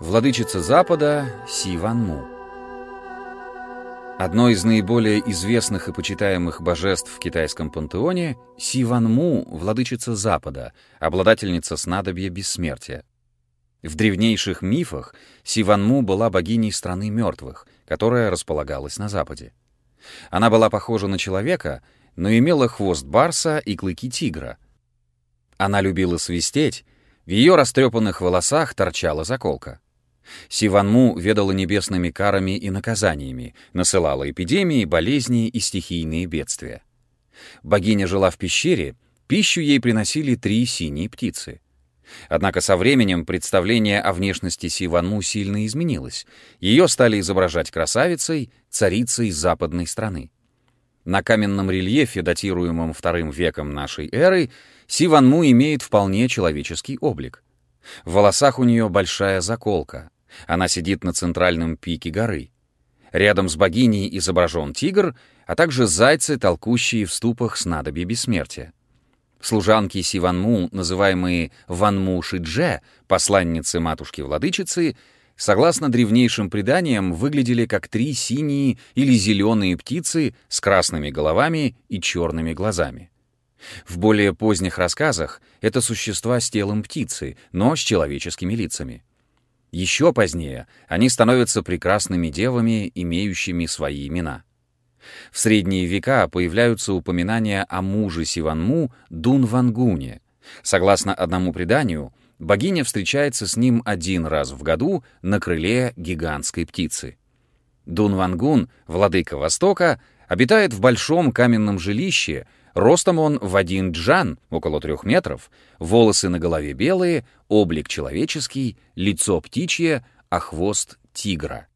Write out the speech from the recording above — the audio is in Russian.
Владычица Запада Си Ван Му. Одно из наиболее известных и почитаемых божеств в китайском пантеоне — Си Ван Му, владычица Запада, обладательница снадобья бессмертия. В древнейших мифах Си Ван Му была богиней страны мертвых, которая располагалась на Западе. Она была похожа на человека, но имела хвост барса и клыки тигра. Она любила свистеть, в ее растрепанных волосах торчала заколка. Сиванму ведала небесными карами и наказаниями, насылала эпидемии, болезни и стихийные бедствия. Богиня жила в пещере, пищу ей приносили три синие птицы. Однако со временем представление о внешности Сиванму сильно изменилось. Ее стали изображать красавицей, царицей западной страны. На каменном рельефе, датируемом вторым веком нашей эры, Сиванму имеет вполне человеческий облик. В волосах у нее большая заколка, она сидит на центральном пике горы. Рядом с богиней изображен тигр, а также зайцы, толкущие в ступах снадобья бессмертия. Служанки Сиванму, называемые Ванму Шидже, посланницы матушки-владычицы, согласно древнейшим преданиям, выглядели как три синие или зеленые птицы с красными головами и черными глазами. В более поздних рассказах это существа с телом птицы, но с человеческими лицами. Еще позднее они становятся прекрасными девами, имеющими свои имена. В средние века появляются упоминания о муже Сиванму Дун Вангуне. Согласно одному преданию, богиня встречается с ним один раз в году на крыле гигантской птицы. Дун Вангун, владыка Востока, обитает в большом каменном жилище, Ростом он в один джан, около трех метров, волосы на голове белые, облик человеческий, лицо птичье, а хвост тигра.